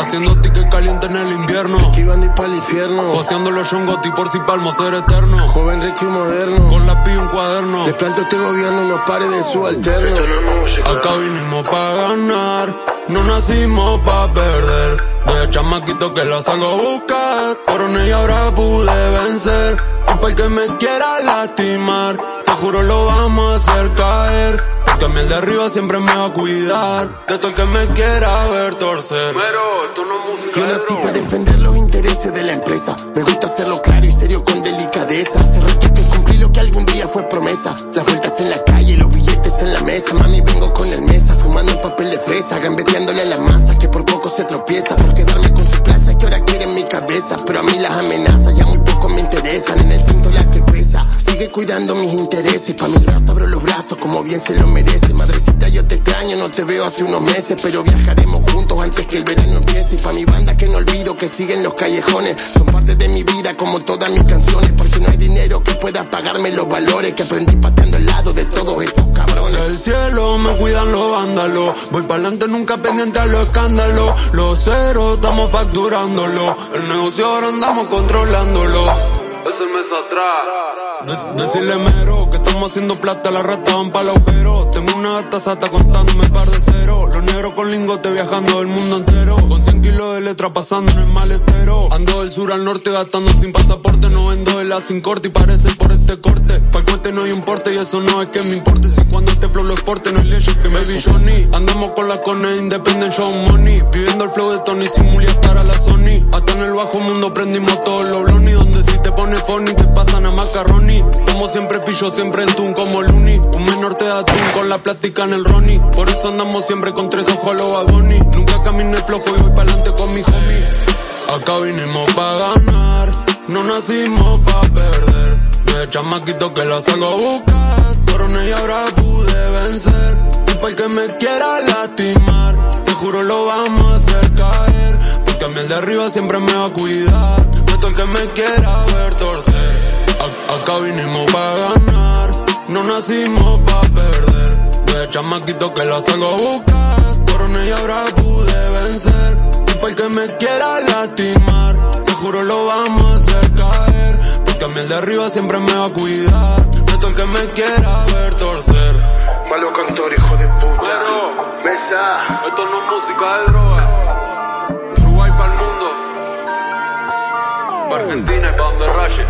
Haciendo ticket caliente en el invierno. Esquivando y pa'l infierno. Joseando los y por si palmo ser eterno. Joven rico y moderno. Con la pi un cuaderno. Les planto este gobierno, no pare de su alterno. Acá vinimos pa' ganar. No nacimos pa' perder. De chamaquito que la salgo a buscar. Coroné y ahora pude vencer. Y para el que me quiera lastimar, te juro lo vamos a hacer caer. Porque a mí el de arriba siempre me va a cuidar. De todo el que me quiera ver torcer. Pero esto no es música. Yo nací para defender los intereses de la empresa. Me gusta hacerlo claro y serio con delicadeza. Hace rato que cumplí lo que algún día fue promesa. Las vueltas en la calle, los billetes en la mesa. Mami, vengo con el mesa, fumando un papel de fresa. Gambeteándole a la masa que por Sigue cuidando mis intereses. Pa' mi raza abro los brazos como bien se lo merece. Madrecita, yo te extraño, no te veo hace unos meses. Pero viajaremos juntos antes que el verano empiece. Pa' mi banda que no olvido que siguen los callejones. Son parte de mi vida como todas mis canciones. Porque no hay dinero que pueda pagarme los valores que aprendí pateando al lado de todos estos cabrones. Del cielo me cuidan los vándalos. Voy pa'lante nunca pendiente a los escándalos. Los ceros estamos facturándolo. El negocio ahora andamos controlándolo. Es el mes atrás. decirle mero que estamos haciendo plata, la rata van para el agujero. Tengo una gata sata contándome par de cero. Los negros con lingote viajando el mundo entero. Con 100 kilos de letra pasando en el maletero. Ando del sur al norte gastando sin pasaporte. No vendo de la sin corte y parece por este corte. No hay importe y eso no es que me importe. Si cuando este flow lo exporte no es ley que me vi Johnny. Andamos con la cone independent show money. Viviendo el flow de Tony sin estar a la Sony. Hasta en el bajo mundo prendimos todos los blonis. Donde si te pones phony te pasan a macaroni. Como siempre pillo siempre en tune como Looney. Un menor te da tune con la plática en el Ronnie. Por eso andamos siempre con tres ojos a los vagones. Nunca caminé flojo y voy pa'lante con mi homie. Acá vinimos pa' ganar, no nacimos pa' perder. De chamaquito que la salgo a buscar, coroné y ahora pude vencer. Y para el que me quiera lastimar, te juro lo vamos a hacer caer. Porque a mí el de arriba siempre me va a cuidar. Todo el que me quiera ver torcer. Acá vinimos pa' ganar, no nacimos pa' perder. De chamaquito que la salgo a buscar, coroné y ahora pude vencer. Y para el que me quiera lastimar, te juro lo vamos a. Porque el de arriba siempre me va a cuidar. De todo el que me quiera ver torcer. Malo cantor, hijo de puta. Mesa. Esto no es música de droga. De Uruguay para el mundo. Pa' Argentina y pa' donde raye.